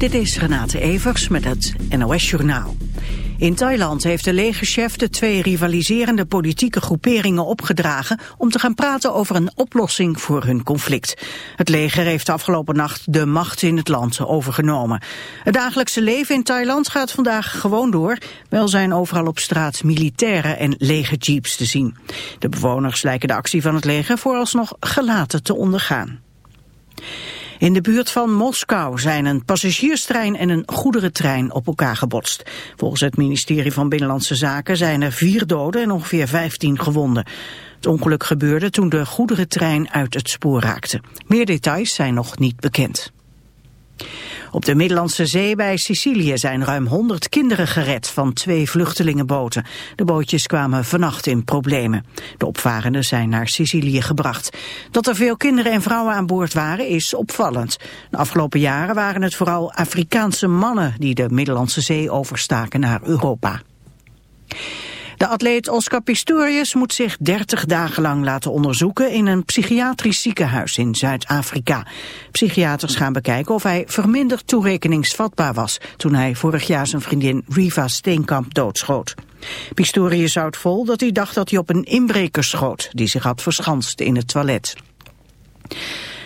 Dit is Renate Evers met het NOS Journaal. In Thailand heeft de legerchef de twee rivaliserende politieke groeperingen opgedragen om te gaan praten over een oplossing voor hun conflict. Het leger heeft afgelopen nacht de macht in het land overgenomen. Het dagelijkse leven in Thailand gaat vandaag gewoon door. Wel zijn overal op straat militairen en legerjeeps te zien. De bewoners lijken de actie van het leger vooralsnog gelaten te ondergaan. In de buurt van Moskou zijn een passagierstrein en een goederentrein op elkaar gebotst. Volgens het ministerie van Binnenlandse Zaken zijn er vier doden en ongeveer 15 gewonden. Het ongeluk gebeurde toen de goederentrein uit het spoor raakte. Meer details zijn nog niet bekend. Op de Middellandse Zee bij Sicilië zijn ruim 100 kinderen gered van twee vluchtelingenboten. De bootjes kwamen vannacht in problemen. De opvarenden zijn naar Sicilië gebracht. Dat er veel kinderen en vrouwen aan boord waren is opvallend. De afgelopen jaren waren het vooral Afrikaanse mannen die de Middellandse Zee overstaken naar Europa. De atleet Oscar Pistorius moet zich 30 dagen lang laten onderzoeken in een psychiatrisch ziekenhuis in Zuid-Afrika. Psychiaters gaan bekijken of hij verminderd toerekeningsvatbaar was toen hij vorig jaar zijn vriendin Riva Steenkamp doodschoot. Pistorius houdt vol dat hij dacht dat hij op een inbreker schoot die zich had verschanst in het toilet.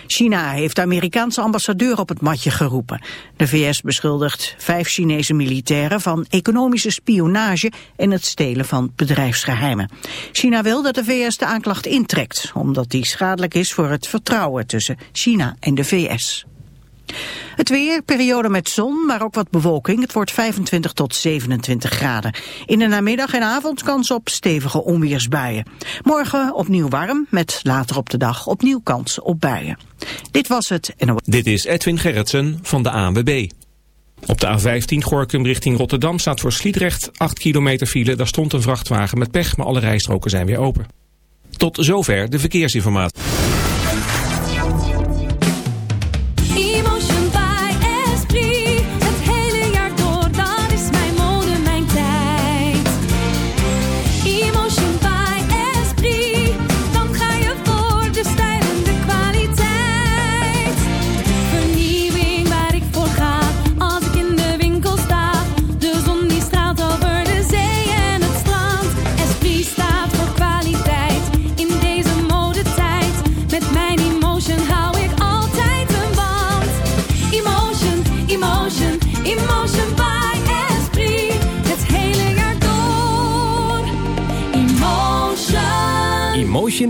China heeft de Amerikaanse ambassadeur op het matje geroepen. De VS beschuldigt vijf Chinese militairen van economische spionage en het stelen van bedrijfsgeheimen. China wil dat de VS de aanklacht intrekt, omdat die schadelijk is voor het vertrouwen tussen China en de VS. Het weer, periode met zon, maar ook wat bewolking. Het wordt 25 tot 27 graden. In de namiddag en avond kans op stevige onweersbuien. Morgen opnieuw warm, met later op de dag opnieuw kans op buien. Dit was het. Dit is Edwin Gerritsen van de ANWB. Op de A15 Gorkum richting Rotterdam staat voor Sliedrecht 8 kilometer file. Daar stond een vrachtwagen met pech, maar alle rijstroken zijn weer open. Tot zover de verkeersinformatie.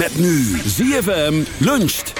Met nu ZFM luncht.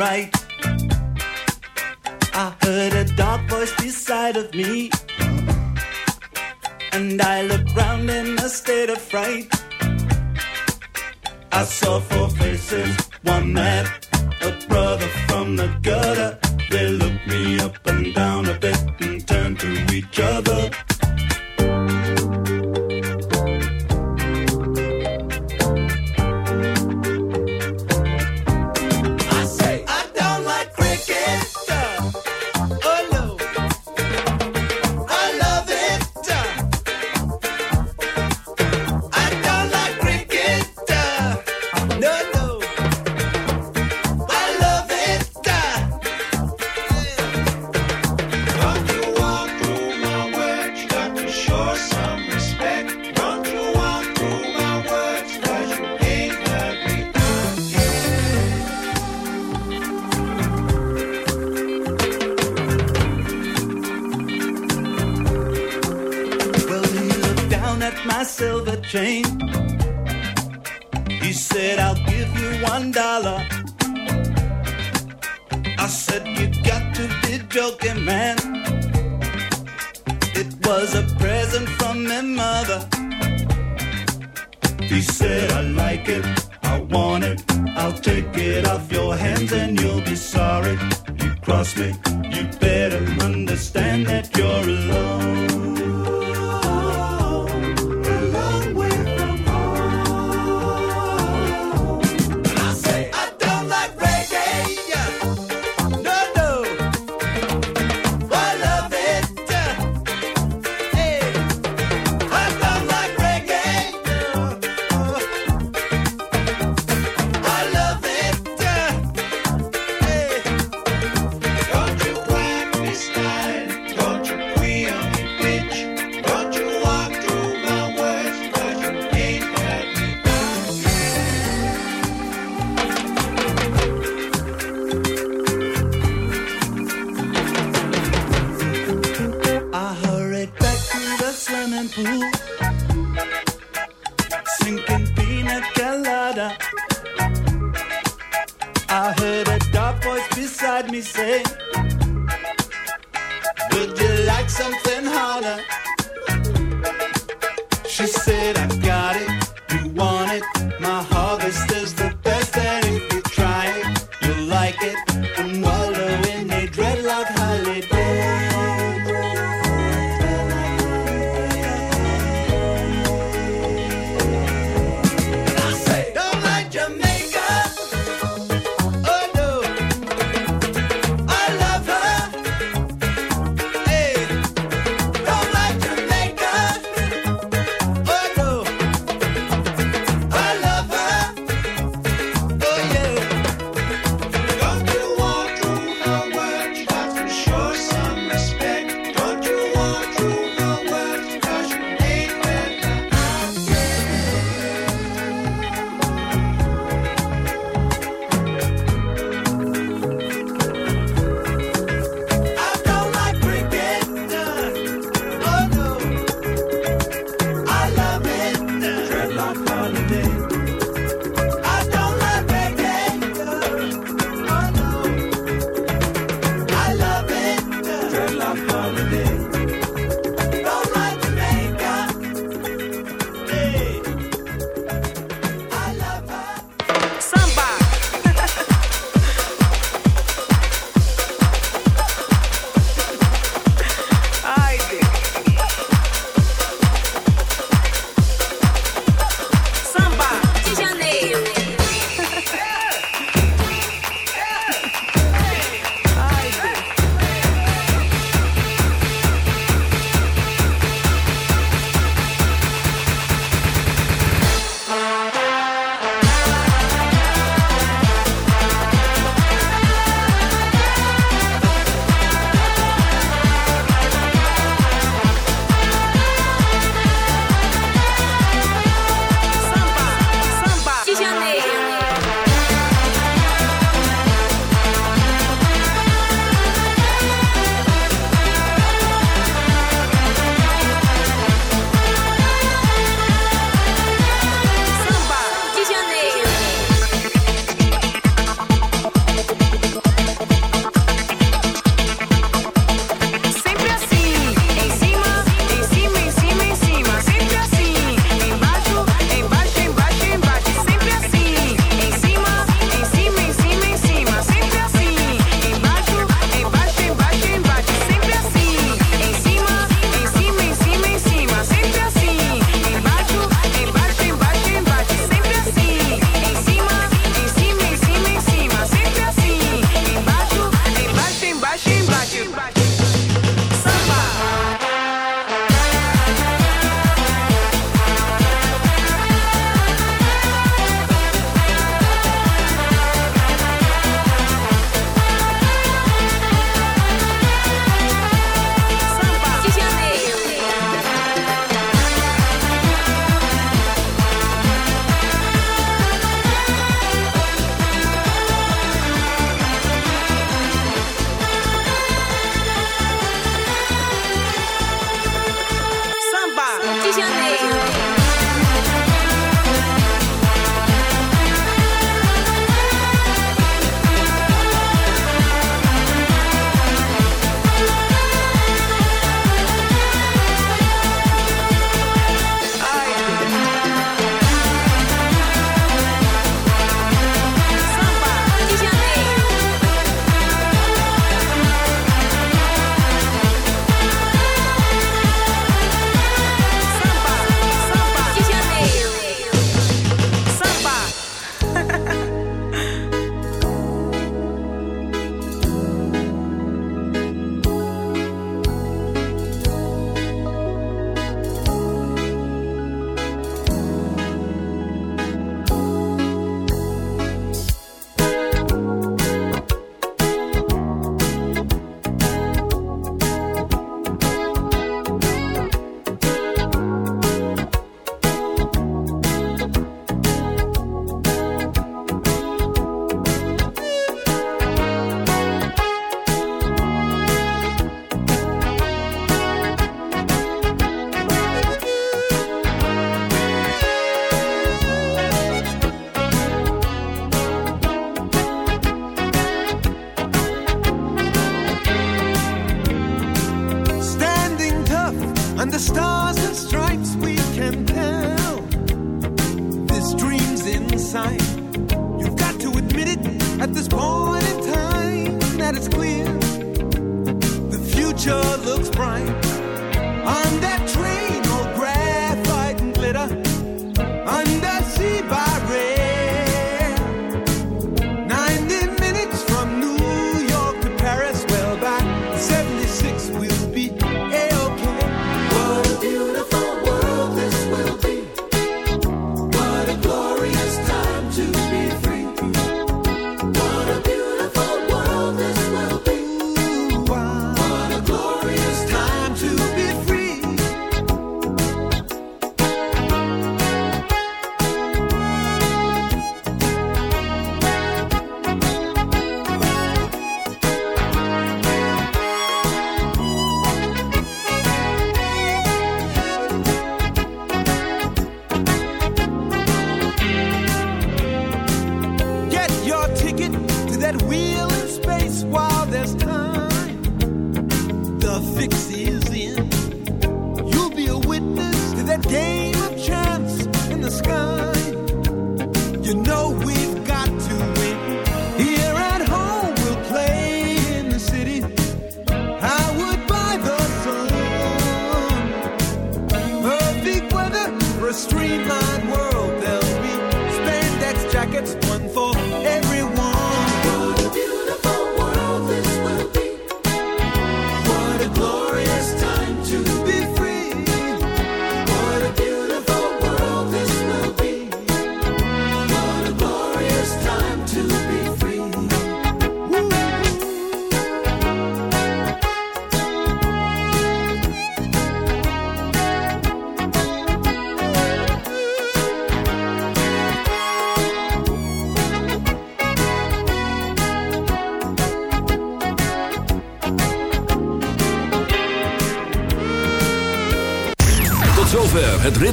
Right.